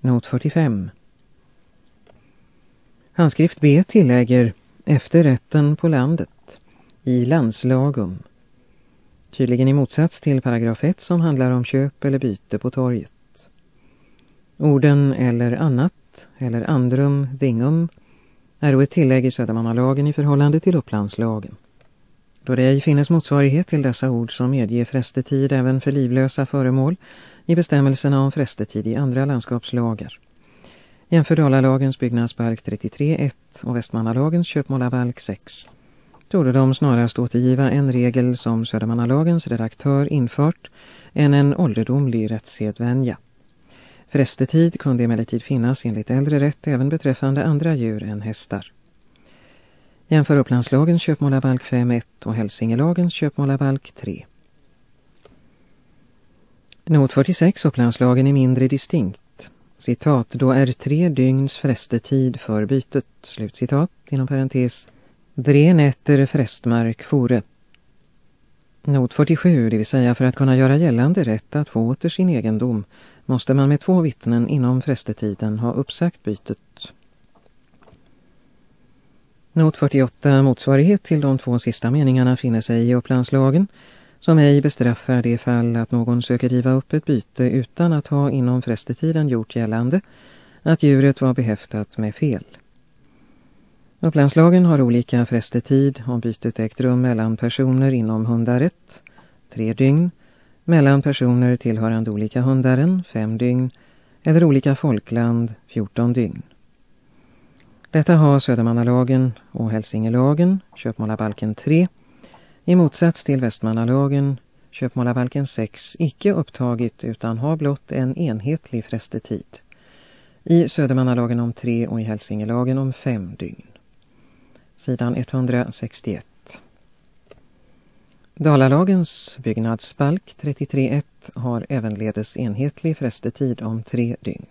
Not 45. Handskrift B tillägger efter rätten på landet i landslagum. Tydligen i motsats till paragraf 1 som handlar om köp eller byte på torget. Orden eller annat eller andrum dingum är då ett tillägg i Södermannalagen i förhållande till Upplandslagen. Då det ej finnes motsvarighet till dessa ord som medger frestetid även för livlösa föremål i bestämmelserna om frästetid i andra landskapslagar. Jämför Dalalagens byggnadsbalk 33.1 och Västmannalagens köpmålarbalk 6. Torde de snarast återgiva en regel som Södermannalagens redaktör infört än en ålderdomlig rättssedvänja. Frästetid kunde emellertid finnas enligt äldre rätt även beträffande andra djur än hästar. Jämför Upplandslagens köpmålarbalk 5.1 och Hälsingelagens köpmålarbalk 3. Not 46 Upplandslagen är mindre distinkt. Citat, då är tre dygns frästetid för bytet. Slutcitat, inom parentes. Dre nätter frästmark fore. Not 47, det vill säga för att kunna göra gällande rätt att få åter sin egendom måste man med två vittnen inom frästetiden ha uppsagt bytet. Not 48, motsvarighet till de två sista meningarna finner sig i Upplandslagen som ej bestraffar det fall att någon söker riva upp ett byte utan att ha inom frästetiden gjort gällande att djuret var behäftat med fel. Upplandslagen har olika frästetid om bytet ägt rum mellan personer inom hundaret, tre dygn, mellan personer tillhörande olika hundaren, fem dygn, eller olika folkland, 14 dygn. Detta har Södermannalagen och Hälsingelagen, köpmålarbalken 3, i motsats till Västmannalagen, köpmålarbalken 6, icke upptagit utan har blott en enhetlig frestetid, I Södermannalagen om 3 och i Hälsingelagen om 5 dygn. Sidan 161. Dalalagens byggnadsbalk 33.1 har ävenledes enhetlig frestetid om tre dygn.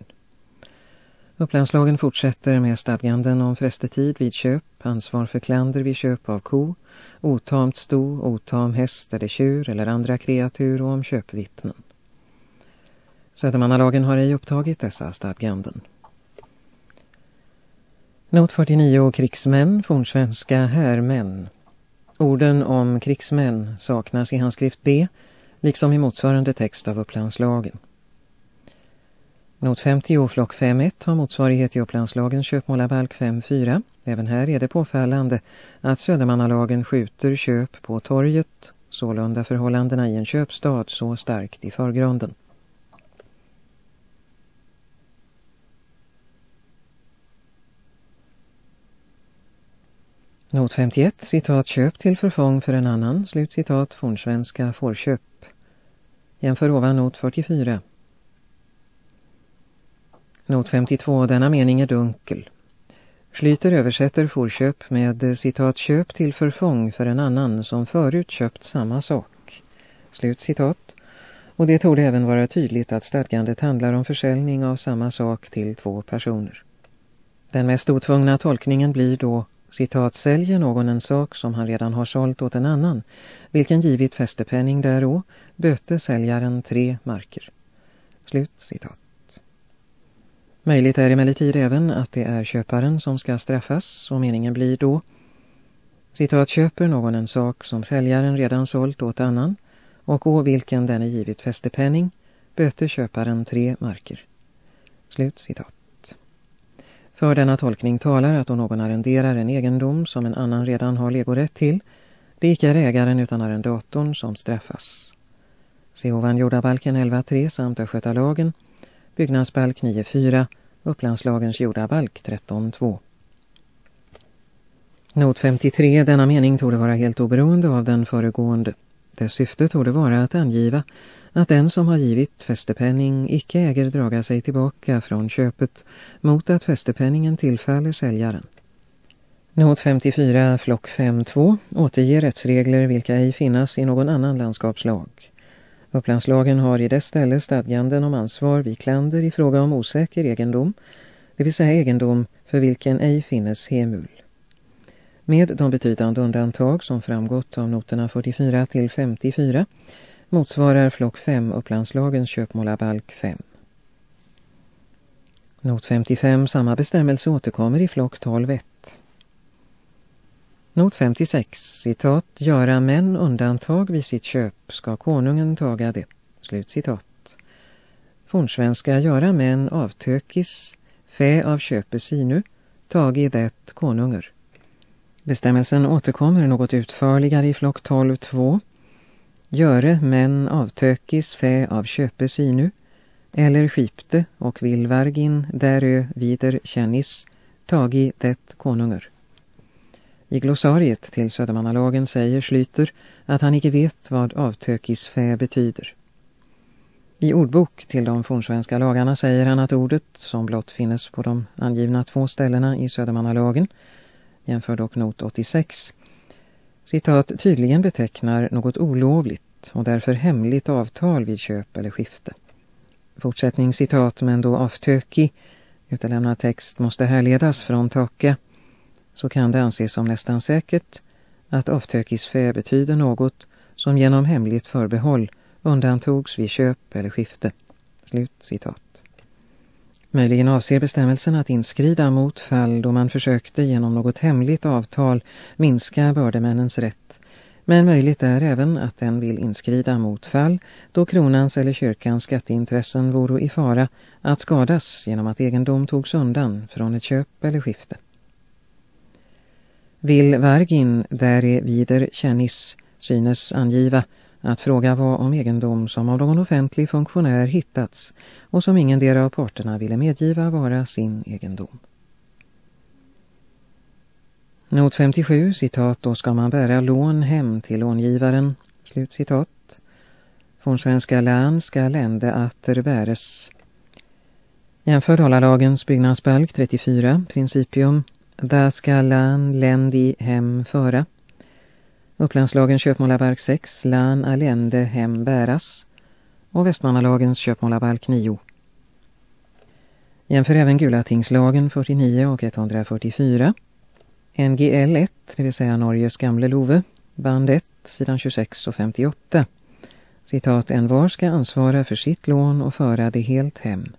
Upplandslagen fortsätter med stadganden om frästetid vid köp, ansvar för klander vid köp av ko, otamt sto, otam häst eller tjur eller andra kreatur och om köpvittnen. Södermannalagen har ej upptagit dessa stadganden. Not 49 krigsmän, fornsvenska härmän. Orden om krigsmän saknas i handskrift B, liksom i motsvarande text av Upplandslagen. Not 50 och flock 5.1 har motsvarighet i Upplandslagens köpmålarbalk 5.4. Även här är det påfallande att Södermannalagen skjuter köp på torget, sålunda förhållandena i en köpstad så starkt i förgrunden. Not 51, citat köp till förfång för en annan, slut citat fornsvenska fårköp. Jämför ovan not 44. Not 52, denna mening är dunkel. Schlyter översätter forköp med eh, citat köp till förfång för en annan som förut köpt samma sak. Slut citat. Och det tog även vara tydligt att stadgandet handlar om försäljning av samma sak till två personer. Den mest otvungna tolkningen blir då citat säljer någon en sak som han redan har sålt åt en annan, vilken givit fästepenning därå, böte säljaren tre marker. Slut citat. Möjligt är emellertid även att det är köparen som ska straffas och meningen blir då citat köper någon en sak som säljaren redan sålt åt annan och å vilken den är givit fästepenning böter köparen tre marker. Slut citat. För denna tolkning talar att om någon arrenderar en egendom som en annan redan har legorätt till, det icke är ägaren utan arrendatorn som straffas. Se ovan jordabalken 11.3 samt Östgötalagen, byggnadsbalk 9.4, Upplandslagens jordabalk 13.2. Not 53, denna mening torde vara helt oberoende av den föregående. Dess syfte torde vara att angiva att den som har givit fästepenning icke äger draga sig tillbaka från köpet mot att fästepenningen tillfaller säljaren. Not 54 flock 5.2 återger rättsregler vilka ej finnas i någon annan landskapslag. Upplandslagen har i dess ställe stadganden om ansvar vid klander i fråga om osäker egendom, det vill säga egendom för vilken ej finnes hemul. Med de betydande undantag som framgått av noterna 44 till 54 motsvarar flock 5 Upplandslagens köpmålarbalk 5. Not 55, samma bestämmelse återkommer i flock 12.1. Not 56, citat, göra män undantag vid sitt köp ska konungen taga det. Slut citat. Fornsvenska göra män avtökis, fä av köpe sinu, tagi det konunger. Bestämmelsen återkommer något utförligare i flock 12.2. Göre män avtökis fä av köpe sinu, eller skipte och villvargin därö vider kännis, tagi det konunger. I glossariet till Södermannalagen säger Slyter att han icke vet vad avtökisfä betyder. I ordbok till de fornsvenska lagarna säger han att ordet, som blott finnes på de angivna två ställena i Södermannalagen, jämför dock not 86, citat tydligen betecknar något olovligt och därför hemligt avtal vid köp eller skifte. Fortsättning citat men då avtöki, utelämnad text måste härledas från taka, så kan det anses som nästan säkert att avtökisfä betyder något som genom hemligt förbehåll undantogs vid köp eller skifte. Slut citat. Möjligen avser bestämmelsen att inskrida mot fall då man försökte genom något hemligt avtal minska bördemännens rätt. Men möjligt är även att den vill inskrida mot fall då kronans eller kyrkans skatteintressen vore i fara att skadas genom att egendom togs undan från ett köp eller skifte. Vill Vargin där är vider kännis synes angiva att fråga var om egendom som av någon offentlig funktionär hittats och som ingen del av parterna ville medgiva vara sin egendom. Not 57, citat, då ska man bära lån hem till långivaren, slut citat. Från svenska län ska lände atter bäres. Jämför Dalalagens byggnadsbalk 34, principium, där ska län ländi hem föra. Upplandslagens köpmålarbalk 6, län alende hem bäras. Och Västmannalagens köpmålarbalk 9. Jämför även Gulatingslagen 49 och 144. NGL 1, det vill säga Norges gamle love, band 1, sidan 26 och 58. Citat, en var ska ansvara för sitt lån och föra det helt hem.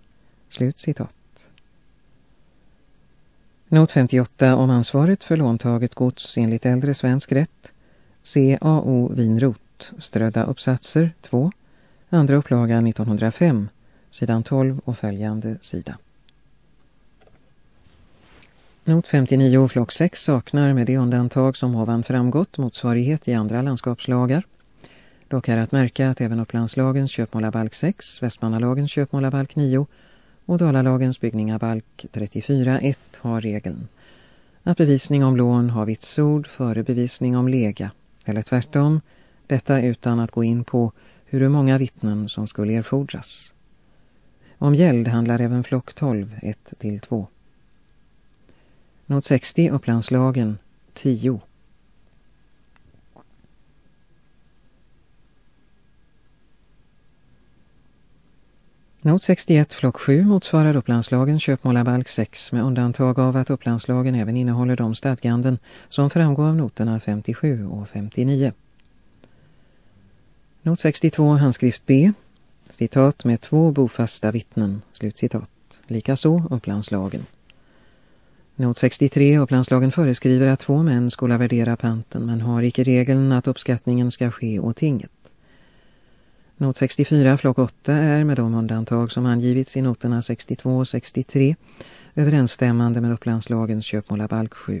Slut citat. Not 58 om ansvaret för låntaget gods enligt äldre svensk rätt. CAO Vinrot, strödda uppsatser 2, andra upplaga 1905, sidan 12 och följande sida. Not 59 flock 6 saknar med det undantag som ovan framgått motsvarighet i andra landskapslagar. Dock är att märka att även Upplandslagens Köpmålabalk 6, Västmannalagens Köpmålabalk 9 och Dalalagens byggningabalk 34.1 har regeln att bevisning om lån har vitsord före bevisning om lega, eller tvärtom, detta utan att gå in på hur många vittnen som skulle erfordras. Om gäld handlar även flock 12, 1-2. Not 60 Upplandslagen 10. Not 61 flock 7 motsvarar Upplandslagen köpmålarbalk 6 med undantag av att Upplandslagen även innehåller de stadganden som framgår av noterna 57 och 59. Not 62 handskrift B, citat med två bofasta vittnen, slutcitat. Likaså Upplandslagen. Not 63 Upplandslagen föreskriver att två män skola värdera panten men har icke regeln att uppskattningen ska ske åt tinget. Not 64 flock 8 är med de undantag som angivits i noterna 62 och 63 överensstämmande med Upplandslagens köpmålabalk 7.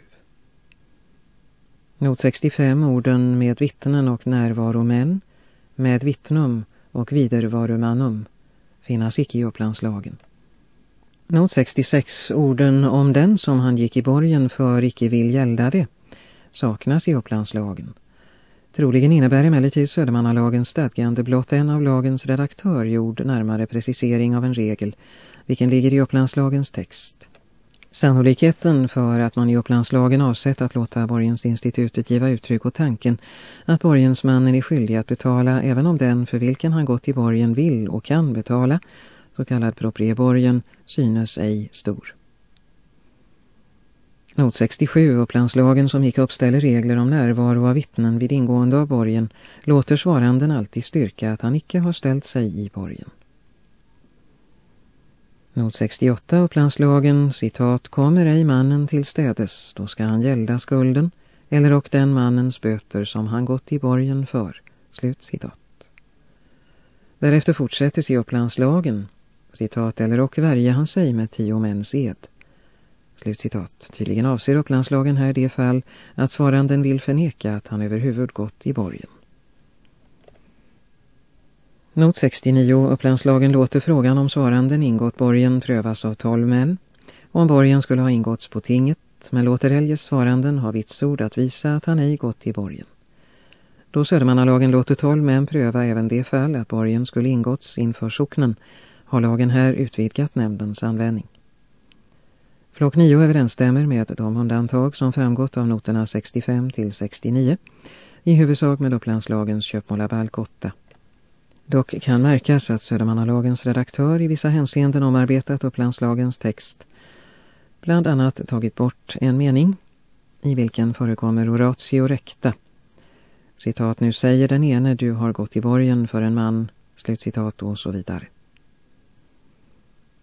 Not 65 orden med vittnen och närvaromän, med vittnum och vidervarumannum finnas icke i Upplandslagen. Not 66 orden om den som han gick i borgen för icke vill gälda det saknas i Upplandslagen. Troligen innebär emellertid Södermannalagens stadgande blott en av lagens redaktör gjord närmare precisering av en regel, vilken ligger i Upplandslagens text. Sannolikheten för att man i Upplandslagen avsett att låta borgensinstitutet giva uttryck åt tanken att borgensmannen är skyldig att betala även om den för vilken han gått i borgen vill och kan betala, så kallad proprieborgen, synes ej stor. Not 67 Upplandslagen som gick uppställer regler om närvaro av vittnen vid ingående av borgen låter svaranden alltid styrka att han icke har ställt sig i borgen. Not 68 upplandslagen, citat, kommer ej mannen till städes, då ska han gälda skulden, eller och den mannens böter som han gått i borgen för. Slut citat. Därefter fortsätter sig upplandslagen, citat, eller och värja han sig med tio mäns ed. Slutcitat. Tydligen avser upplandslagen här det fall att svaranden vill förneka att han överhuvud gått i borgen. Not 69 upplandslagen låter frågan om svaranden ingått borgen prövas av tolv män. Om borgen skulle ha ingåtts på tinget men låter eljest svaranden ha vitsord att visa att han ej gått i borgen. Då Södermannalagen låter tolv män pröva även det fall att borgen skulle ingåtts inför socknen har lagen här utvidgat nämndens användning. Flock 9 överensstämmer med de undantag som framgått av noterna 65 till 69, i huvudsak med Upplandslagens köpmålarbalk 8. Dock kan märkas att Södermannalagens redaktör i vissa hänseenden omarbetat Upplandslagens text, bland annat tagit bort en mening i vilken förekommer oratio recta. Citat, nu säger den ene du har gått i borgen för en man, slutcitat och så vidare.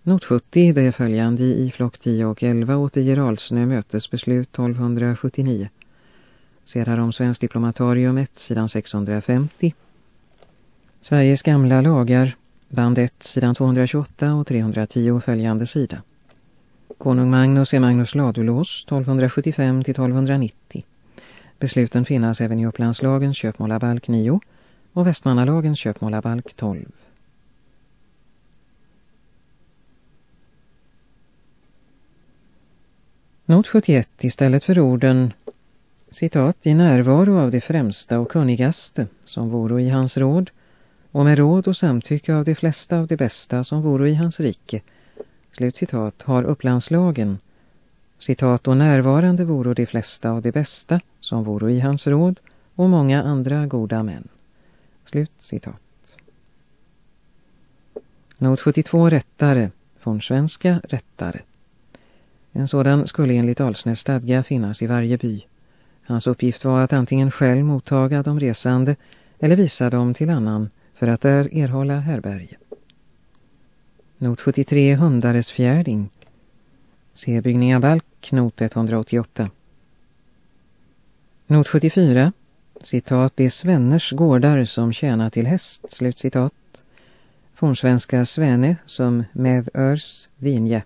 Not 70, det är följande i flock 10 och 11 återger Alsnö mötesbeslut 1279. Sedan om Svensk diplomatarium 1, sidan 650. Sveriges gamla lagar, band 1, sidan 228 och 310 följande sida. Konung Magnus är Magnus Ladulås 1275 till 1290. Besluten finnas även i Upplandslagens köpmålarbalk 9 och Västmannalagens köpmålarbalk 12. Not 71 istället för orden citat i närvaro av det främsta och kunnigaste som vore i hans råd och med råd och samtycke av de flesta av de bästa som vore i hans rike. Slut citat. Har upplandslagen citat och närvarande vore de flesta av de bästa som vore i hans råd och många andra goda män. Slut citat. Not 72 rättare från svenska rättare en sådan skulle enligt Alsnäs stadga finnas i varje by. Hans uppgift var att antingen själv mottaga de resande eller visa dem till annan för att där erhålla härberge. Not 73 Hundares fjärding. Se balk, not 188. Not 74. Citat, det är svenners gårdar som tjänar till häst, slutcitat. Fornsvenska svenne som med örs vinje.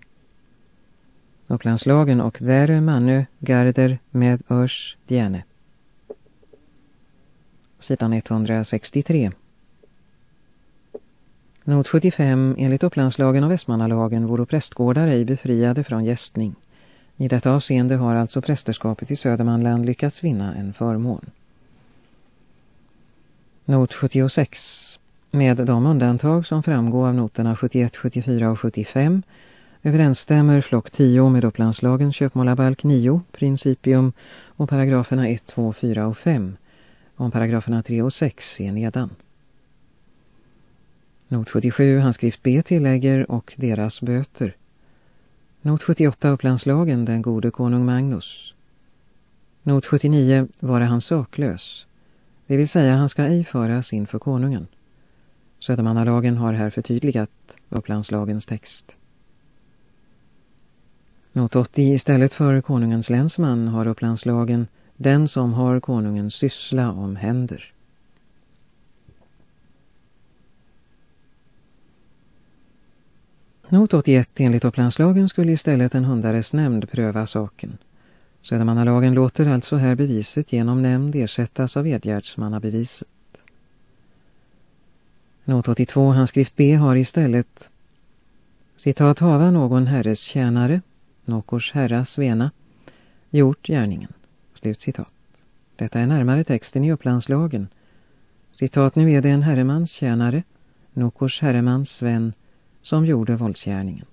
Upplandslagen och där manö garder med örs djärne. Sidan 163. Not 75 enligt Upplandslagen och Västmannalagen vore prästgårdar ej befriade från gästning. I detta avseende har alltså prästerskapet i Södermanland lyckats vinna en förmån. Not 76. Med de undantag som framgår av noterna 71, 74 och 75 överensstämmer flock 10 med Upplandslagens köpmålarbalk 9, principium och paragraferna 1, 2, 4 och 5. Om paragraferna 3 och 6 är nedan. Not 77 handskrift B tillägger och deras böter. Not 78 Upplandslagen den gode konung Magnus. Not 79 vara han saklös. Det vill säga han ska ej föras inför konungen. Södermannalagen har här förtydligat Upplandslagens text. Not 80 istället för konungens länsman har Upplandslagen den som har konungens syssla om händer. Not 81 enligt Upplandslagen skulle istället en hundares nämnd pröva saken. Södermannalagen låter alltså här beviset genom nämnd ersättas av edgärdsmannabeviset. Not 82 handskrift B har istället citat hava någon herres tjänare Nokors herra Svena, gjort gärningen. Slut citat. Detta är närmare texten i Upplandslagen. Citat, nu är det en herremans tjänare, Nokors herremans Sven, som gjorde våldsgärningen.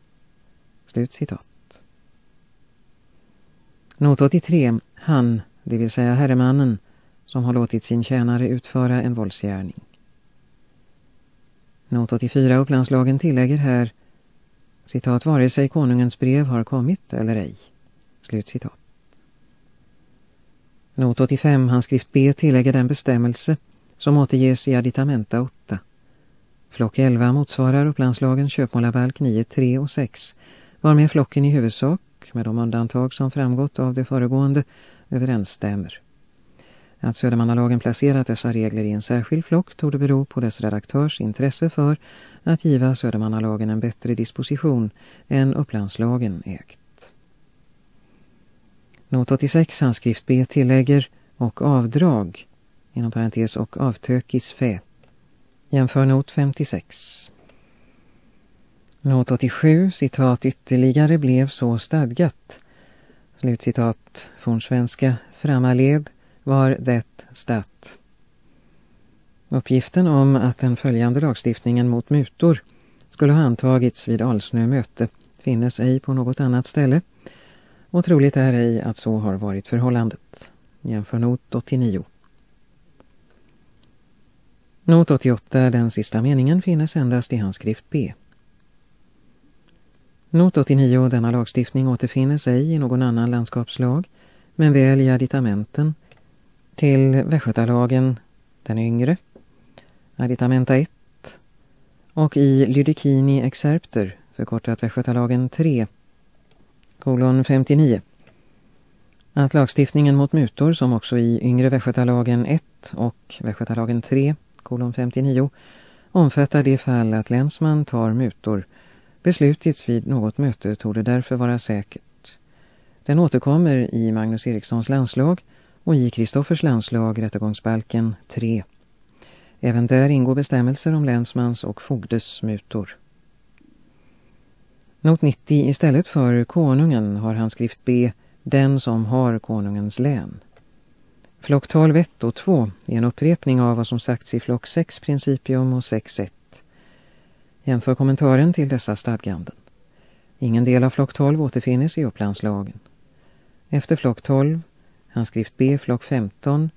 Slut citat. Not 83. Han, det vill säga herremannen, som har låtit sin tjänare utföra en våldsgärning. Not 84 Upplandslagen tillägger här citat, vare sig konungens brev har kommit eller ej. Slut citat. Not 85, handskrift B, tillägger den bestämmelse som återges i additamenta 8. Flock 11 motsvarar upplandslagen köpmålarbalk 9, 3 och 6, varmed flocken i huvudsak, med de undantag som framgått av det föregående, överensstämmer. Att Södermannalagen placerat dessa regler i en särskild flock tog det bero på dess redaktörs intresse för att giva Södermannalagen en bättre disposition än Upplandslagen ägt. Not 86 handskrift B tillägger och avdrag, inom parentes och avtökis fä. Jämför not 56. Not 87, citat ytterligare blev så stadgat. Slutcitat från svenska framaled var det stat. Uppgiften om att den följande lagstiftningen mot mutor skulle ha antagits vid Alsnö möte finnes ej på något annat ställe och troligt är ej att så har varit förhållandet. Jämför not 89. Not 88, den sista meningen, finnes endast i handskrift B. Not 89, denna lagstiftning återfinnes ej i någon annan landskapslag, men väl i aditamenten- till Västgötalagen den yngre, additamenta 1, och i Lydikini excerpter, förkortat Västgötalagen 3, kolon 59. Att lagstiftningen mot mutor som också i yngre Västgötalagen 1 och Västgötalagen 3, kolon 59, omfattar det fall att länsman tar mutor beslutits vid något möte tog det därför vara säkert. Den återkommer i Magnus Erikssons landslag och i Kristoffers landslag rättegångsbalken 3. Även där ingår bestämmelser om länsmans och fogdes mutor. Not 90 istället för konungen har han skrift B, den som har konungens län. Flock 12, 1 och 2 är en upprepning av vad som sagts i flock 6 principium och 6, 1. Jämför kommentaren till dessa stadganden. Ingen del av flock 12 återfinnes i upplandslagen. Efter flock 12, handskrift B, flock 15,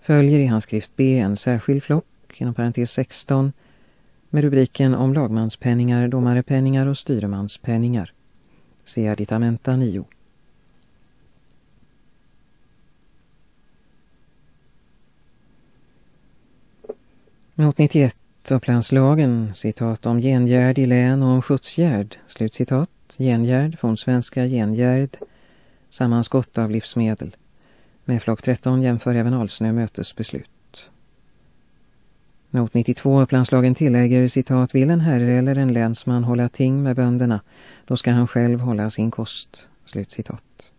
följer i handskrift B en särskild flock, inom parentes 16, med rubriken om lagmanspenningar, domarepenningar och styremanspenningar. Se additamenta 9. Not 91 Upplandslagen, citat om gengärd i län och om skjutsgärd, slutcitat, gengärd från svenska gengärd, sammanskott av livsmedel. Med flock 13 jämför även Alsnö mötesbeslut. Not 92 Upplandslagen tillägger, citat, vill en herre eller en länsman hålla ting med bönderna, då ska han själv hålla sin kost, Slut citat.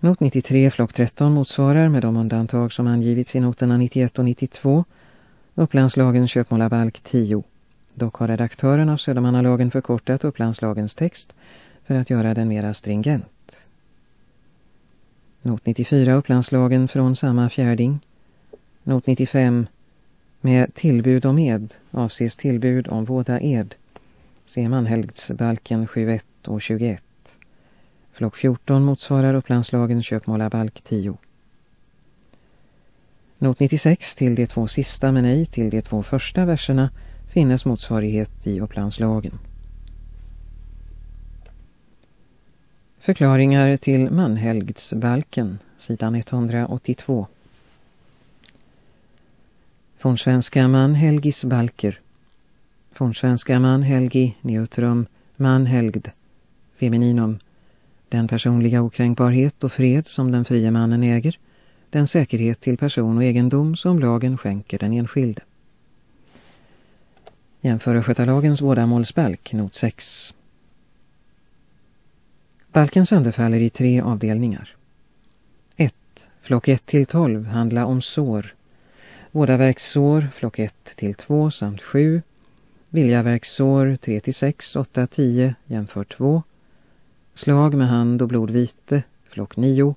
Not 93 flock 13 motsvarar med de undantag som angivits i noterna 91 och 92 Upplandslagen köpmålarbalk 10. Dock har redaktören av Södermannalagen förkortat Upplandslagens text för att göra den mera stringent. Not 94 Upplandslagen från samma fjärding. Not 95 med tillbud om ed avses tillbud om våda ed. Se manhelgdsbalken 7.1 och 21. Flock 14 motsvarar Upplandslagen köpmålarbalk 10. Not 96 till de två sista men ej till de två första verserna finnes motsvarighet i Upplandslagen. Förklaringar till manhelgdsbalken, sidan 182. Från svenska manhelgisbalker. Från svenska manhelgi, neutrum, manhelgd, femininum. Den personliga okränkbarhet och fred som den fria mannen äger den säkerhet till person och egendom som lagen skänker den enskilde. Jämför Skötalagens vårdamålsbalk, not 6. Balken sönderfaller i tre avdelningar. 1. Flock 1 till 12 handlar om sår. Vårdaverkssår, flock 1 till 2 samt 7. Viljaverkssår 3 till 6, 8, 10 jämför 2. Slag med hand och blodvite, flock 9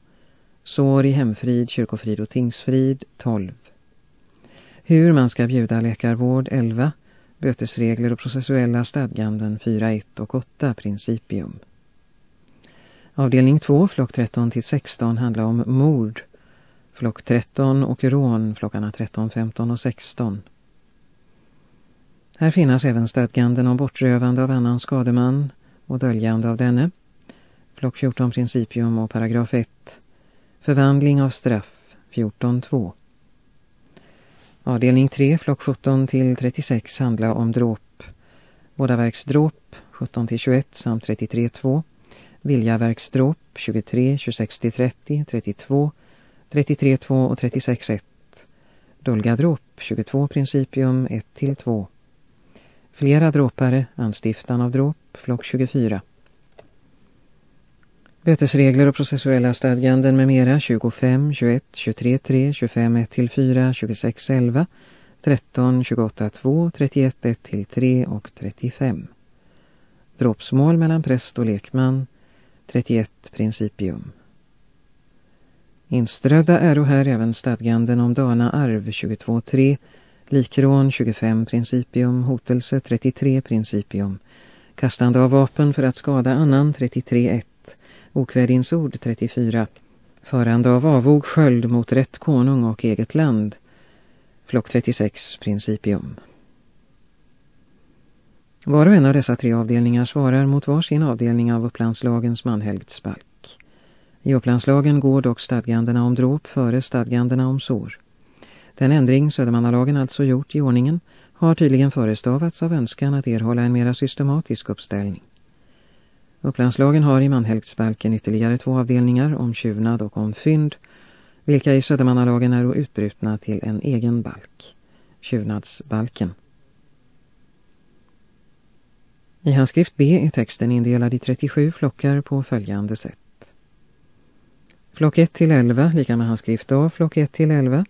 Sår i hemfrid, kyrkofrid och tingsfrid 12. Hur man ska bjuda läkarvård 11. Bötesregler och processuella stadganden 4, 1 och 8 principium. Avdelning 2, flock 13 till 16 handlar om mord. Flock 13 och rån, flockarna 13, 15 och 16. Här finnas även stadganden om bortrövande av annan skademan och döljande av denne. Flock 14 principium och paragraf 1. Förvandling av straff 14.2 Avdelning 3, flock 17 till 36 handlar om dråp. Båda verksdråp 17 till 21 samt 33 2. Viljaverksdråp 23, 26-30, 32, 33 2 och 36 1. Dulgadråp 22 principium 1 till 2. Flera dråpare, anstiftan av dråp, flock 24. Bötesregler och processuella stadganden med mera 25, 21, 23, 3, 25, 1 till 4, 26, 11, 13, 28, 2, 31, 1 till 3 och 35. Dråpsmål mellan präst och lekman 31 principium. Inströdda är här även stadganden om dana arv 22.3, likrån 25 principium, hotelse 33 principium, kastande av vapen för att skada annan 33.1, okvädinsord 34, förande av avog sköld mot rätt konung och eget land, flock 36 principium. Var och en av dessa tre avdelningar svarar mot var sin avdelning av Upplandslagens manhelgdsbalk. I Upplandslagen går dock stadgandena om dråp före stadgandena om sår. Den ändring Södermannalagen alltså gjort i ordningen har tydligen förestavats av önskan att erhålla en mera systematisk uppställning. Upplandslagen har i manhelgdsbalken ytterligare två avdelningar om tjuvnad och om fynd, vilka i Södermannalagen är utbrutna till en egen balk, tjuvnadsbalken. I handskrift B är texten indelad i 37 flockar på följande sätt. Flock 1 till 11 lika med handskrift A, flock 1 till 11.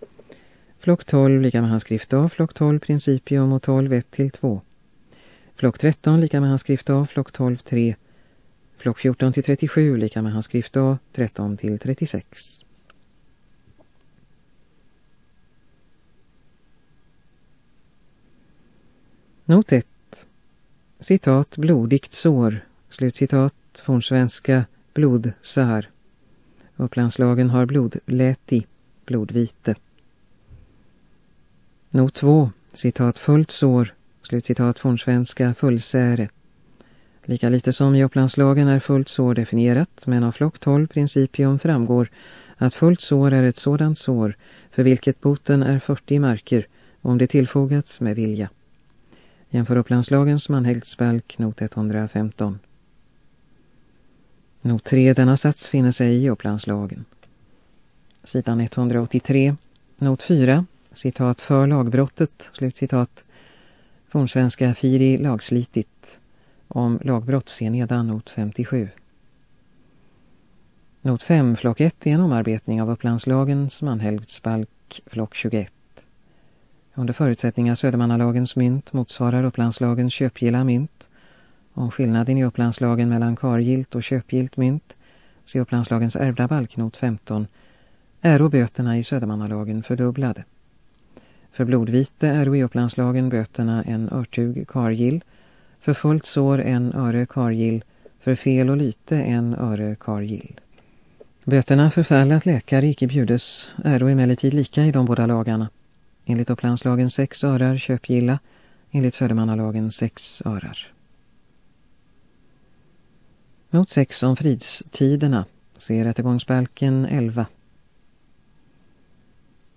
Flock 12 lika med handskrift A, flock 12 principium och 12 1 till 2. Flock 13 lika med handskrift A, flock 12 3. Flock 14 till 37 lika med handskrift A, 13 till 36. Not 1. Citat blodigt sår. Slutcitat från svenska blodsar. Upplandslagen har blodläti, blodvite. Not 2, citat fullt sår, slutcitat från svenska fullsäre. Lika lite som i Upplandslagen är fullt sår definierat, men av flock 12 principium framgår att fullt sår är ett sådant sår för vilket boten är 40 marker om det tillfogats med vilja. Jämför Upplandslagens manhägtsbalk not 115. Not 3 denna sats finner sig i Upplandslagen. Sidan 183. Not 4. Citat för lagbrottet. Slutcitat. Fornsvenska Firi lagslitit. Om lagbrott se nedan not 57. Not 5, flock 1 är en omarbetning av Upplandslagens manhelgdsbalk, flock 21. Under förutsättning att Södermannalagens mynt motsvarar Upplandslagens köpgilla mynt om skillnaden i upplandslagen mellan kargilt och köpgilt mynt, se upplandslagens ärvda balknot 15, är böterna i Södermannalagen fördubblade. För blodvite är i upplandslagen böterna en örtug kargill, för fullt sår en öre kargill, för fel och lyte en öre kargill. Böterna för fall att läkare icke bjudes är emellertid lika i de båda lagarna. Enligt upplandslagen sex örar köpgilla, enligt Södermannalagen sex örar. Not 6 om fridstiderna, ser rättegångsbalken 11.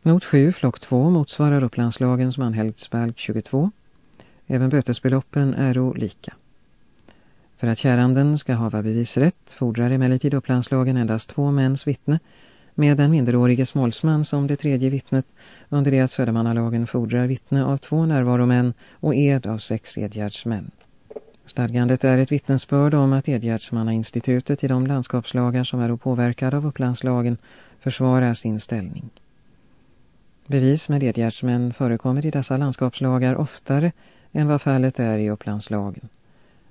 Not 7, flock 2 motsvarar Upplandslagens manhelgdsbalk 22. Även bötesbeloppen är lika. För att käranden ska hava bevisrätt fordrar emellertid Upplandslagen endast två mäns vittne med den minderårige smålsman som det tredje vittnet under det att Södermannalagen fordrar vittne av två närvaromän och ed av sex edgärdsmän. Stadgandet är ett vittnesbörd om att Edgärdsmannainstitutet i de landskapslagar som är påverkade av upplandslagen försvarar sin ställning. Bevis med edgärdsmän förekommer i dessa landskapslagar oftare än vad fallet är i upplandslagen.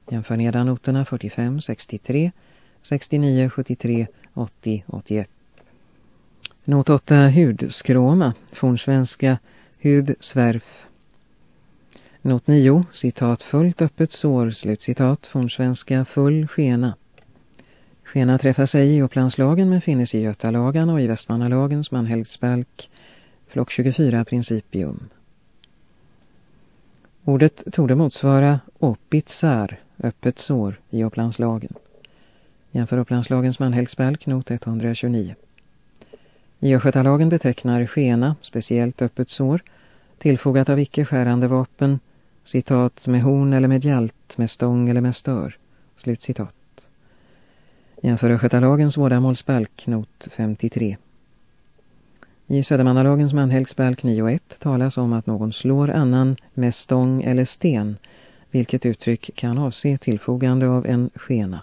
Jämför nedan noterna 45, 63, 69, 73, 80, 81. Not 8 hudskråma, fornsvenska hudsvärf. Not 9, citat fullt öppet sår, slutcitat fornsvenska, full skena. Skena träffar sig i Upplandslagen men finnes i Götalagen och i Västmanalagens Manhelgsbalk, flock 24 principium. Ordet torde motsvara opitsar, öppet sår, i Upplandslagen. Jämför Upplandslagens Manhelgsbalk, not 129. I Östgötalagen betecknar skena, speciellt öppet sår, tillfogat av icke skärande vapen, citat med horn eller med hjält, med stång eller med stör, slutcitat. Jämför Östgötalagens vårdamålsbalk, not 53. I Södermannalagens manhelgsbalk 9.1 talas om att någon slår annan med stång eller sten, vilket uttryck kan avse tillfogande av en skena.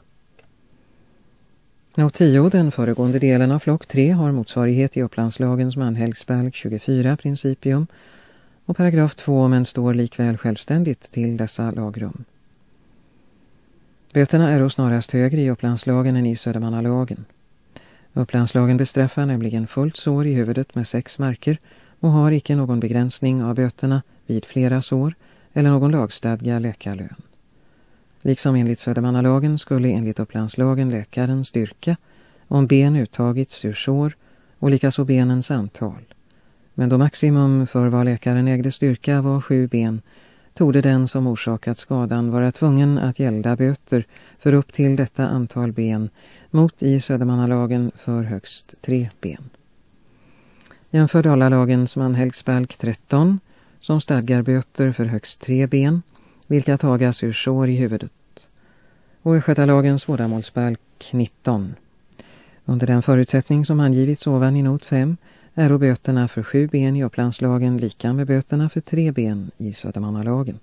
Not 10, den föregående delen av flock 3, har motsvarighet i Upplandslagens manhelgsbalk 24 principium och paragraf 2 men står likväl självständigt till dessa lagrum. Böterna är då snarast högre i Upplandslagen än i Södermannalagen. Upplandslagen bestraffar nämligen fullt sår i huvudet med sex marker och har icke någon begränsning av böterna vid flera sår eller någon lagstadga läkarlön. Liksom enligt Södermannalagen skulle enligt Upplandslagen läkaren styrka om ben uttagits ur sår och likaså benens antal. Men då maximum för vad läkaren ägde styrka var sju ben torde den som orsakat skadan vara tvungen att gälda böter för upp till detta antal ben mot i Södermannalagen för högst tre ben. Jämför Dalalagens Manhällsbalk 13 som stadgar böter för högst tre ben vilka tagas ur sår i huvudet. Och Östgötalagens vårdamålsbalk 19. Under den förutsättning som angivits ovan i not 5 är böterna för sju ben i Upplandslagen lika med böterna för tre ben i Södermannalagen.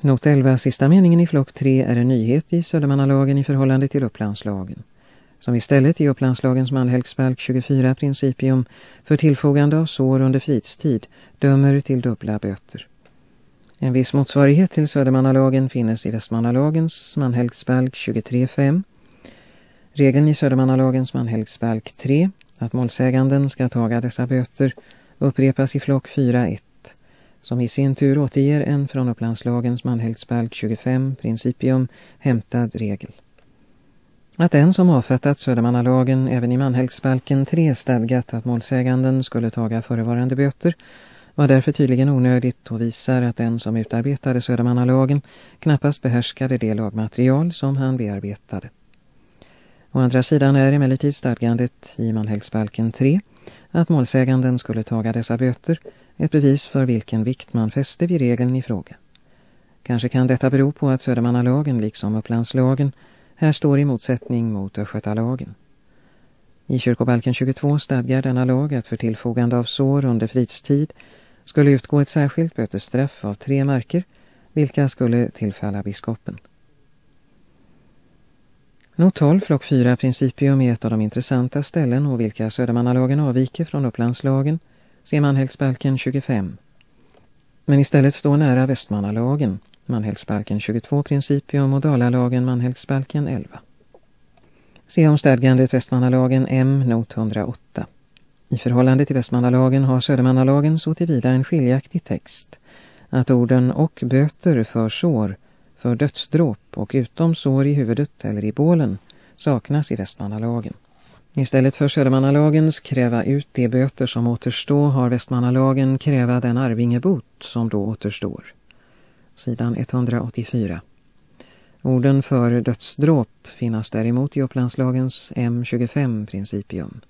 Not 11, sista meningen i flock 3 är en nyhet i Södermannalagen i förhållande till Upplandslagen. Som istället i Upplandslagens Manhelgsbalk 24 principium för tillfogande av sår under fridstid dömer till dubbla böter. En viss motsvarighet till Södermannalagen finnes i Västmannalagens manhälsbalk 23.5. Regeln i Södermannalagens Manhelgsbalk 3 att målsäganden ska taga dessa böter upprepas i flock 4.1 som i sin tur återger en från Upplandslagens Manhelgsbalk 25 principium hämtad regel. Att den som avfattat Södermannalagen även i manhälsbalken 3 stadgat att målsäganden skulle taga förevarande böter var därför tydligen onödigt och visar att den som utarbetade Södermannalagen knappast behärskade det lagmaterial som han bearbetade. Å andra sidan är emellertid stadgandet i manhälsbalken 3 att målsäganden skulle taga dessa böter ett bevis för vilken vikt man fäste vid regeln i fråga. Kanske kan detta bero på att Södermannalagen liksom Upplandslagen här står i motsättning mot Östgötalagen. I kyrkobalken 22 stadgar denna lag att för tillfogande av sår under fridstid skulle utgå ett särskilt bötesstraff av tre marker, vilka skulle tillfalla biskopen. Not 12, flock 4, principium är ett av de intressanta ställen och vilka Södermannalagen avviker från Upplandslagen, ser man Hälsbalken 25. Men istället står nära Västmannalagen, Manhällsbalken 22 principium och Dalalagen Manhällsbalken 11. Se om stadgandet Västmannalagen M not 108. I förhållande till Västmannalagen har Södermannalagen så tillvida en skiljaktig text att orden och böter för sår, för dödsdråp och utom sår i huvudet eller i bålen saknas i Västmannalagen. Istället för Södermannalagens kräva ut de böter som återstår har Västmannalagen kräva den arvingebot som då återstår. Sidan 184. Orden för dödsdråp finnas däremot i Upplandslagens M25 principium.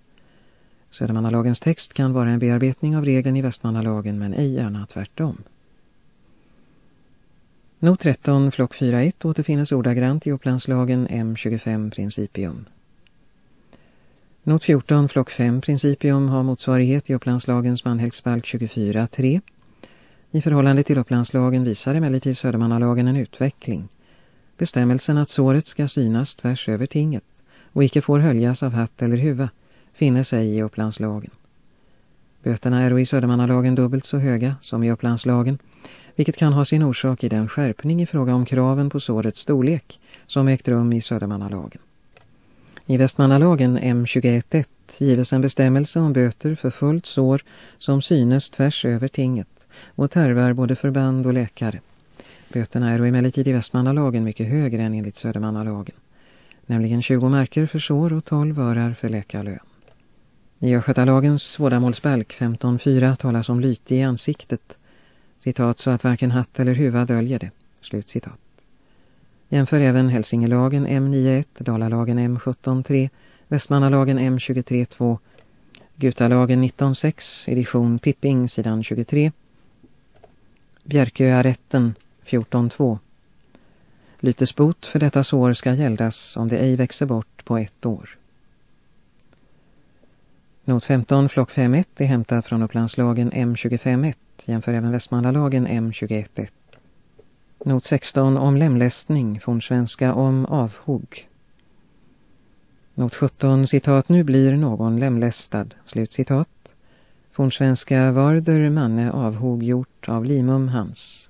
Södermannalagens text kan vara en bearbetning av regeln i Västmannalagen men ej gärna tvärtom. Not 13, flock 4.1 återfinnes ordagrant i Upplandslagen M25 principium. Not 14, flock 5 principium har motsvarighet i Upplandslagens Manhällsbalk 24.3. I förhållande till Upplandslagen visar emellertid Södermannalagen en utveckling. Bestämmelsen att såret ska synas tvärs över tinget och icke får höljas av hatt eller huva finner sig i Upplandslagen. Böterna är i Södermannalagen dubbelt så höga som i Upplandslagen, vilket kan ha sin orsak i den skärpning i fråga om kraven på sårets storlek som ägt rum i Södermannalagen. I Västmannalagen M21.1 gives en bestämmelse om böter för fullt sår som synes tvärs över tinget och tarvar både förband och läkare. Böterna är emellertid i Västmannalagen mycket högre än enligt Södermannalagen, nämligen 20 marker för sår och 12 örar för läkarlön. I Östgötalagens vårdamålsbalk 15.4 talas om lyte i ansiktet. Citat så att varken hatt eller huva döljer det. Slut citat. Jämför även Hälsingelagen M91, Dalalagen M17.3, Västmannalagen M23.2, Gutalagen 19.6, edition Pipping, sidan 23. Bjerköarätten 14.2. Lytesbot för detta sår ska gäldas om det ej växer bort på ett år. Not 15 flock 5.1 är hämtad från Upplandslagen M25.1, jämför även Västmanalagen M21.1. Not 16 om lemlästning, fornsvenska om avhugg. Not 17, citat, nu blir någon lemlästad, slut citat. Fornsvenska varder manne avhoggjort av limum hans.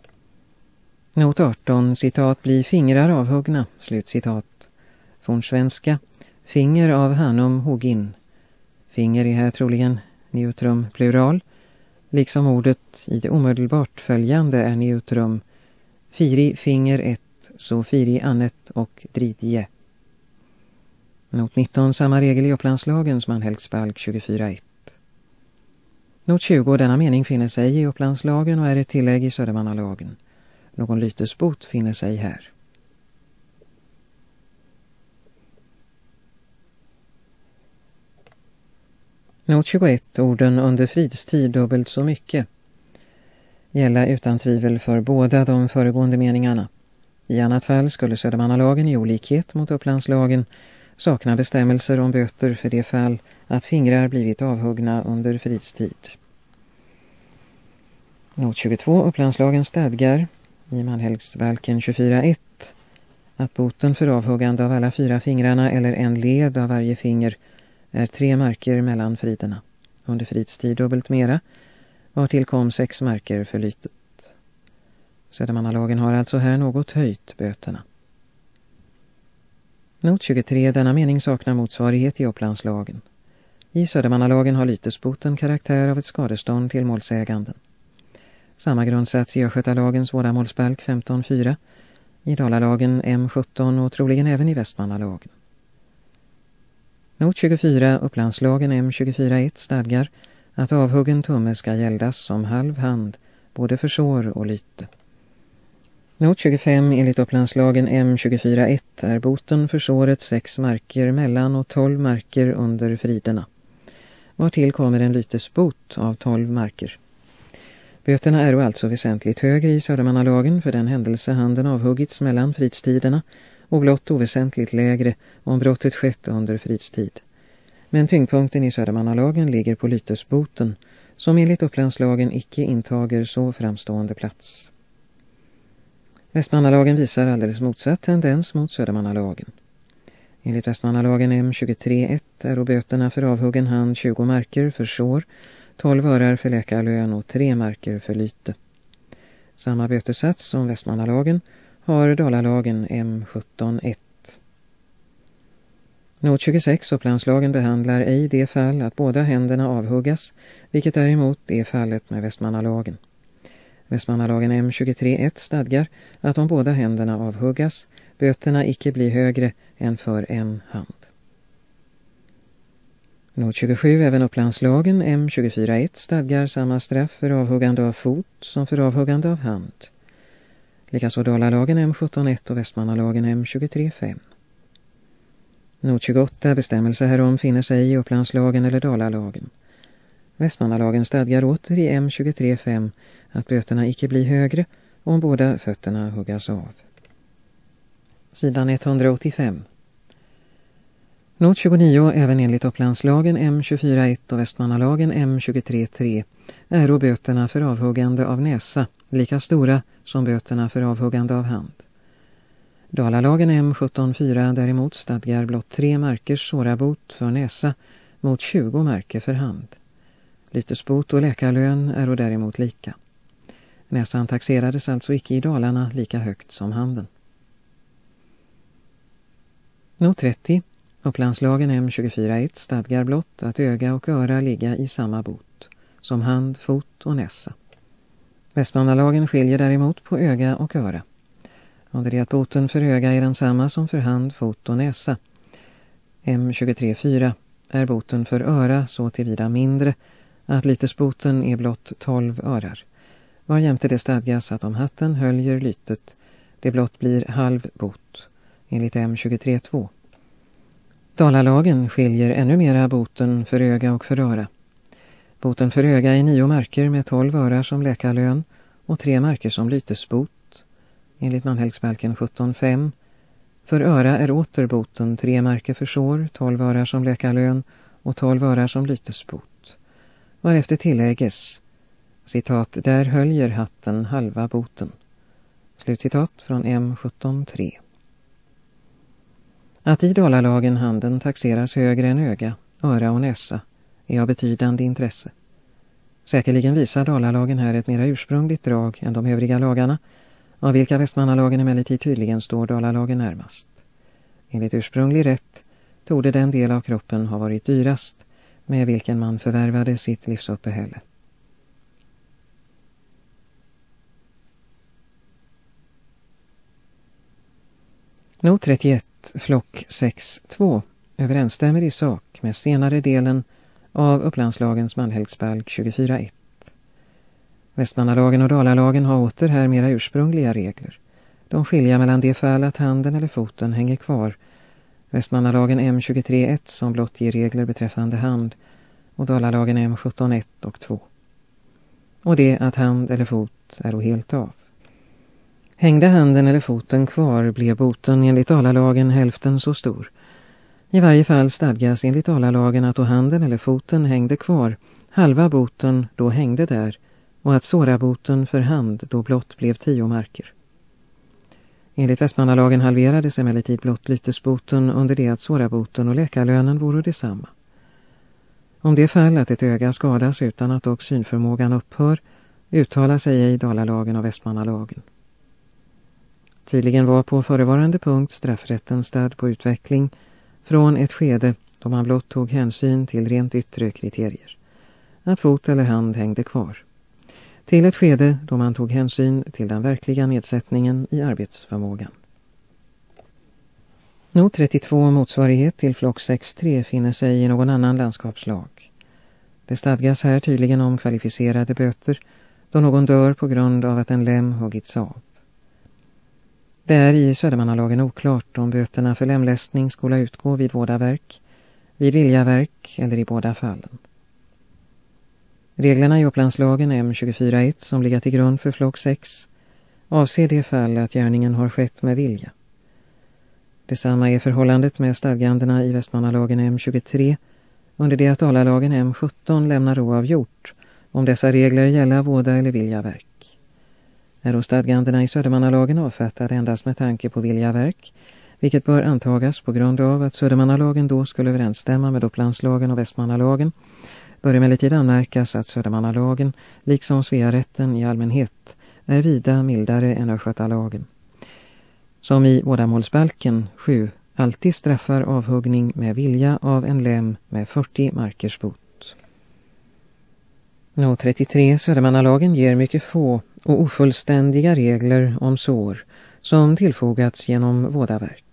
Not 18, citat, bli fingrar avhuggna, slut citat. Fornsvenska, finger av hanum hogin. Finger är här troligen neutrum plural, liksom ordet i det omedelbart följande är neutrum Firi finger ett, så firi annet och dridje. Not 19, samma regel i Upplandslagen som 24.1. Not 20, denna mening finner sig i Upplandslagen och är ett tillägg i Södermannalagen. Någon lytesbot finner sig här. Not 21, orden under fridstid dubbelt så mycket gälla utan tvivel för båda de föregående meningarna. I annat fall skulle Södermannalagen i olikhet mot Upplandslagen sakna bestämmelser om böter för det fall att fingrar blivit avhuggna under fridstid. Not 22 Upplandslagen stadgar i manhelgsbalken 24.1 att boten för avhuggande av alla fyra fingrarna eller en led av varje finger är tre marker mellan friderna. Under fridstid dubbelt mera var tillkom sex marker för lytet. Södermannalagen har alltså här något höjt böterna. Not 23, denna mening saknar motsvarighet i Upplandslagen. I Södermannalagen har lytesboten karaktär av ett skadestånd till målsäganden. Samma grundsats i Östgötalagens vårdamålsbalk 15.4, i Dalalagen M17 och troligen även i Västmannalagen. Not 24, Upplandslagen M24.1 stadgar att avhuggen tumme ska gäldas som halv hand, både för sår och lyte. Not 25 enligt Upplandslagen M24.1 är boten för såret sex marker mellan och 12 marker under friderna. Vartill kommer en lytesbot av 12 marker. Böterna är alltså väsentligt högre i Södermannalagen för den händelse handen avhuggits mellan fridstiderna och blott oväsentligt lägre om brottet skett under fridstid. Men tyngdpunkten i Södermannalagen ligger på lytesboten som enligt Upplandslagen icke intager så framstående plats. Västmannalagen visar alldeles motsatt tendens mot Södermannalagen. Enligt Västmannalagen M23.1 är böterna för avhuggen hand 20 marker för sår, 12 örar för läkarlön och 3 marker för lyte. Samma bötesats som Västmannalagen har Dalalagen M17.1. Not 26 Upplandslagen behandlar ej det fall att båda händerna avhuggas, vilket däremot är fallet med Västmannalagen. Västmannalagen M23.1 stadgar att om båda händerna avhuggas, böterna icke blir högre än för en hand. Not 27, även Upplandslagen M24.1 stadgar samma straff för avhuggande av fot som för avhuggande av hand. Likaså Dalalagen M17.1 och Västmannalagen M23.5. Not 28 bestämmelse härom finner sig i Upplandslagen eller Dalalagen. Västmannalagen stadgar åter i M23.5 att böterna icke blir högre om båda fötterna huggas av. Sidan 185. Not 29 även enligt Upplandslagen M24.1 och Västmannalagen M23.3 är böterna för avhuggande av näsa lika stora som böterna för avhuggande av hand. Dalalagen M17.4 däremot stadgar blott tre markers sårabot för näsa mot 20 marker för hand. Lytesbot och läkarlön är däremot lika. Näsan taxerades alltså icke i Dalarna lika högt som handen. Not 30. Upplandslagen M24.1 stadgar blott att öga och öra ligga i samma bot, som hand, fot och näsa. Västmannalagen skiljer däremot på öga och öra under det att boten för öga är densamma som för hand, fot och näsa. M23.4 är boten för öra så tillvida mindre att lytesboten är blott 12 örar. Var jämte det stadgas att om hatten höljer lytet, det blott blir halv bot, enligt M23.2. Dalalagen skiljer ännu mera boten för öga och för öra. Boten för öga är nio marker med tolv öra som läkarlön och tre marker som lytesbot, enligt manhälsbalken 17.5. För öra är åter boten tre marker för sår, tolv öra som läkarlön och tolv öra som lytesbot. Varefter tillägges, citat, där höljer hatten halva boten. Slutcitat från M17.3. Att i Dalalagen handen taxeras högre än öga, öra och näsa är av betydande intresse. Säkerligen visar Dalalagen här ett mera ursprungligt drag än de övriga lagarna, av vilka Västmannalagen emellertid tydligen står Dalalagen närmast. Enligt ursprunglig rätt torde den del av kroppen ha varit dyrast med vilken man förvärvade sitt livsuppehälle. Not 31, flock 6.2 överensstämmer i sak med senare delen av Upplandslagens manhälsbalk 24.1. Västmannalagen och Dalalagen har åter här mera ursprungliga regler. De skiljer mellan det fall att handen eller foten hänger kvar. Västmannalagen M23.1 som blott ger regler beträffande hand och Dalalagen M17.1 och 2. Och det att hand eller fot är helt av. Hängde handen eller foten kvar blev boten enligt Dalalagen hälften så stor. I varje fall stadgas enligt Dalalagen att då handen eller foten hängde kvar, halva boten då hängde där och att såraboten för hand då blott blev tio marker. Enligt Västmannalagen halverades emellertid blott lytesboten under det att såraboten och läkarlönen vore detsamma. Om det fall att ett öga skadas utan att dock synförmågan upphör uttalar sig ej Dalalagen och Västmannalagen. Tydligen var på förevarande punkt straffrätten stad på utveckling från ett skede då man blott tog hänsyn till rent yttre kriterier. Att fot eller hand hängde kvar. Till ett skede då man tog hänsyn till den verkliga nedsättningen i arbetsförmågan. Not 32 motsvarighet till flock 6.3 finner sig i någon annan landskapslag. Det stadgas här tydligen om kvalificerade böter då någon dör på grund av att en lem huggits av. Det är i Södermannalagen oklart om böterna för lemlästning skulle utgå vid vårdaverk, vid viljaverk eller i båda fallen. Reglerna i Upplandslagen M24.1 som ligger till grund för flock 6 avser det fall att gärningen har skett med vilja. Detsamma är förhållandet med stadgandena i Västmannalagen M23 under det att Dalalagen M17 lämnar oavgjort om dessa regler gäller våda eller viljaverk. Är då stadgandena i Södermannalagen avfattade endast med tanke på viljaverk, vilket bör antagas på grund av att Södermannalagen då skulle överensstämma med Upplandslagen och Västmannalagen, bör emellertid anmärkas att Södermannalagen, liksom Svearätten i allmänhet, är vida mildare än Östgötalagen. Som i Vådamålsbalken 7 alltid straffar avhuggning med vilja av en lem med 40 markers bot. Nå 33 Södermannalagen ger mycket få och ofullständiga regler om sår som tillfogats genom vådaverk.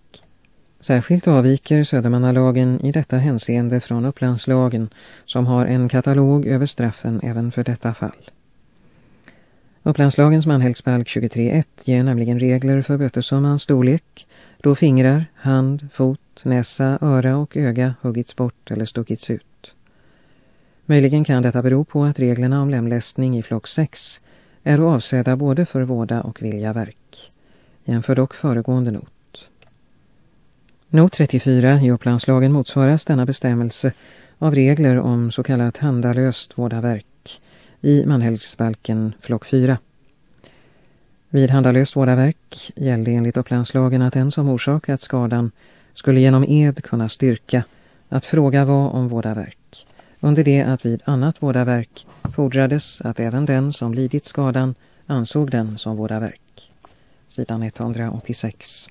Särskilt avviker Södermannalagen i detta hänseende från Upplandslagen som har en katalog över straffen även för detta fall. Upplandslagens manhällsbalk 23.1 ger nämligen regler för bötesummans storlek då fingrar, hand, fot, näsa, öra och öga huggits bort eller stuckits ut. Möjligen kan detta bero på att reglerna om lemlästning i flock 6 är avsedda både för våda och vilja verk. Jämför dock föregående not. Not 34 i Upplandslagen motsvaras denna bestämmelse av regler om så kallat handalöst vårdaverk i manhälsbalken flock 4. Vid handalöst vårdaverk gällde enligt Upplandslagen att den som orsakat skadan skulle genom ed kunna styrka att fråga var om vårdaverk under det att vid annat vårdaverk fordrades att även den som lidit skadan ansåg den som vårdaverk. Sidan 186.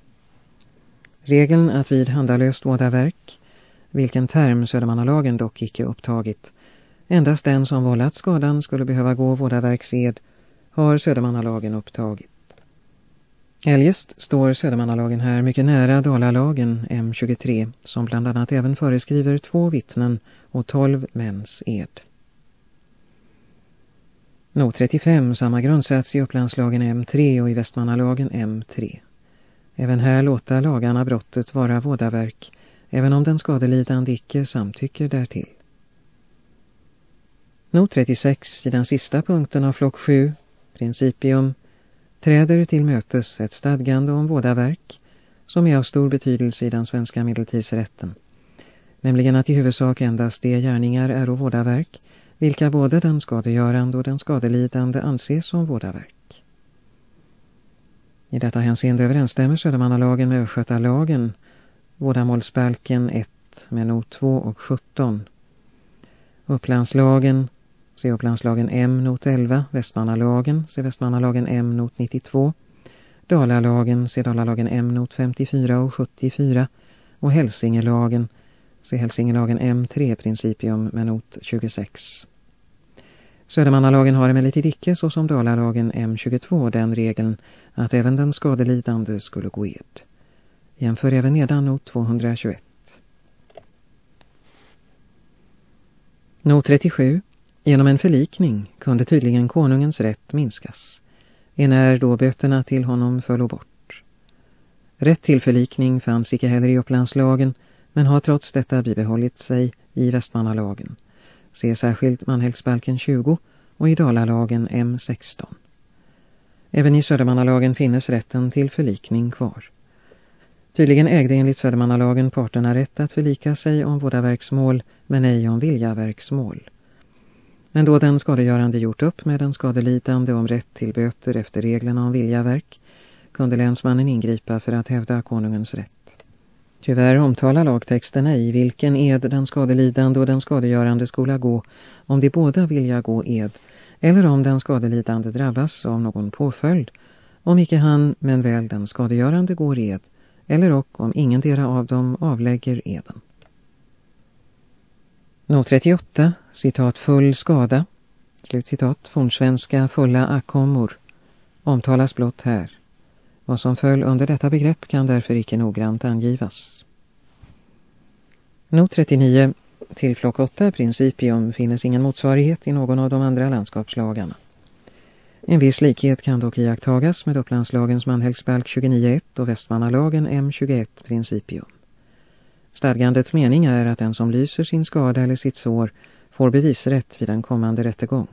Regeln att vid handalöst vårdaverk, vilken term Södermannalagen dock icke upptagit, endast den som vållat skadan skulle behöva gå vårdaverksed, har Södermannalagen upptagit. Eljest står Södermannalagen här mycket nära Dalalagen M23 som bland annat även föreskriver två vittnen och tolv mäns ed. Not 35, samma grundsats i Upplandslagen M3 och i Västmannalagen M3. Även här låta lagarna brottet vara vådaverk även om den skadelidande icke samtycker därtill. Not 36 i den sista punkten av flock 7, principium, träder till mötes ett stadgande om vådaverk som är av stor betydelse i den svenska medeltidsrätten. Nämligen att i huvudsak endast de gärningar är och vådaverk vilka både den skadegörande och den skadelidande anses som vådaverk. I detta hänseende överensstämmer Södermannalagen med Östgötalagen, vådamålsbalken 1 med not 2 och 17. Upplandslagen, se Upplandslagen M not 11, Västmannalagen, se Västmannalagen M not 92, Dalalagen, se Dalalagen M not 54 och 74 och Hälsingelagen, se Hälsingelagen M3 principium med not 26. Södermannalagen har emellertid icke såsom Dalalagen M22 den regeln att även den skadelidande skulle gå ed. Jämför även nedan not 221. Not 37. Genom en förlikning kunde tydligen konungens rätt minskas, enär då böterna till honom föll bort. Rätt till förlikning fanns icke heller i Upplandslagen, men har trots detta bibehållit sig i Västmannalagen. Se särskilt Manhällsbalken 20 och i Dalalagen M16. Även i Södermannalagen finnes rätten till förlikning kvar. Tydligen ägde enligt Södermannalagen parterna rätt att förlika sig om båda verksmål, men ej om viljaverksmål. Men då den skadegörande gjort upp med den skadelidande om rätt till böter efter reglerna om viljaverk kunde länsmannen ingripa för att hävda konungens rätt. Tyvärr omtalar lagtexterna i vilken ed den skadelidande och den skadegörande skola gå om de båda vilja gå ed eller om den skadelidande drabbas av någon påföljd om icke han men väl den skadegörande går ed eller och om ingendera av dem avlägger eden. Not 38, citat full skada, slutcitat, fornsvenska fulla akommor, omtalas blott här. Vad som föll under detta begrepp kan därför icke noggrant angivas. Not 39, till flock 8 principium finnes ingen motsvarighet i någon av de andra landskapslagarna. En viss likhet kan dock iakttagas med Upplandslagens Manhällsbalk 29.1 och Västmannalagen M21 principium. Stadgandets mening är att den som lyser sin skada eller sitt sår får bevisrätt vid en kommande rättegång.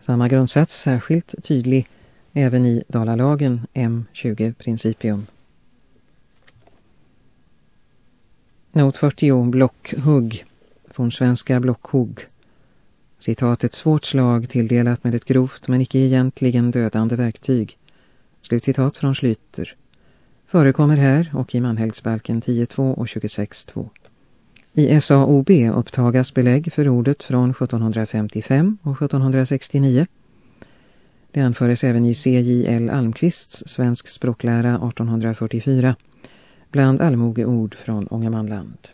Samma grundsats särskilt tydlig även i Dalalagen M20 principium. Not 40 blockhugg från svenska blockhugg. Citat ett svårt slag tilldelat med ett grovt men icke egentligen dödande verktyg. Slutcitat från Slyter. Förekommer här och i Manhälsbalken 10.2 och 26.2. I SAOB upptagas belägg för ordet från 1755 och 1769. Det anföres även i C.J.L. Almqvists svensk språklära 1844 bland allmogeord från Ångermanland.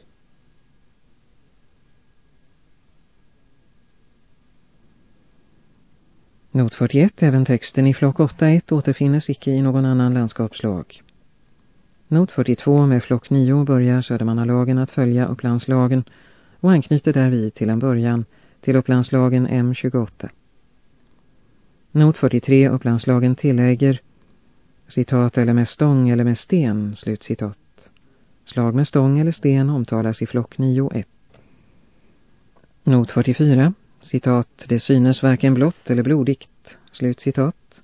Not 41, även texten i flock 8.1 återfinnes icke i någon annan landskapslag. Not 42 med flock 9 börjar Södermannalagen att följa Upplandslagen och anknyter därvid till en början till Upplandslagen M28. Not 43 Upplandslagen tillägger citat eller med stång eller med sten, slutcitat. Slag med stång eller sten omtalas i flock 9.1. Not 44 citat, det synes varken blått eller blodigt, slutcitat.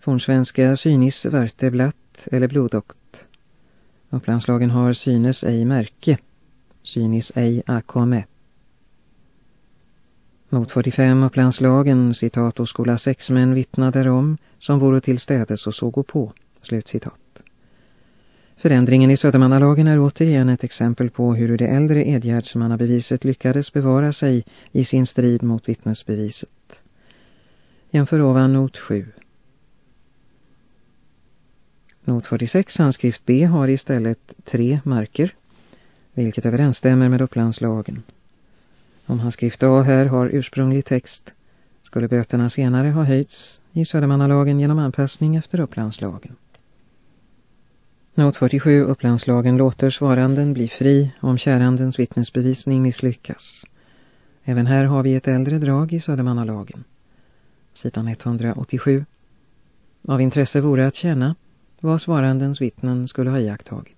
Fornsvenska synis värteblatt eller blodokt. Upplandslagen har synes ej märke, synis ej akome. Not 45 Upplandslagen, citat och skola sex män vittna därom, som vore till städes och såg på, slutcitat. Förändringen i Södermannalagen är återigen ett exempel på hur det äldre edgärdsmannabeviset lyckades bevara sig i sin strid mot vittnesbeviset. Jämför ovan not 7. Not 46 handskrift B har istället tre marker, vilket överensstämmer med Upplandslagen. Om handskrift A här har ursprunglig text skulle böterna senare ha höjts i Södermannalagen genom anpassning efter Upplandslagen. Not 47 Upplandslagen låter svaranden bli fri om kärandens vittnesbevisning misslyckas. Även här har vi ett äldre drag i Södermannalagen. Sidan 187. Av intresse vore att känna vad svarandens vittnen skulle ha iakttagit.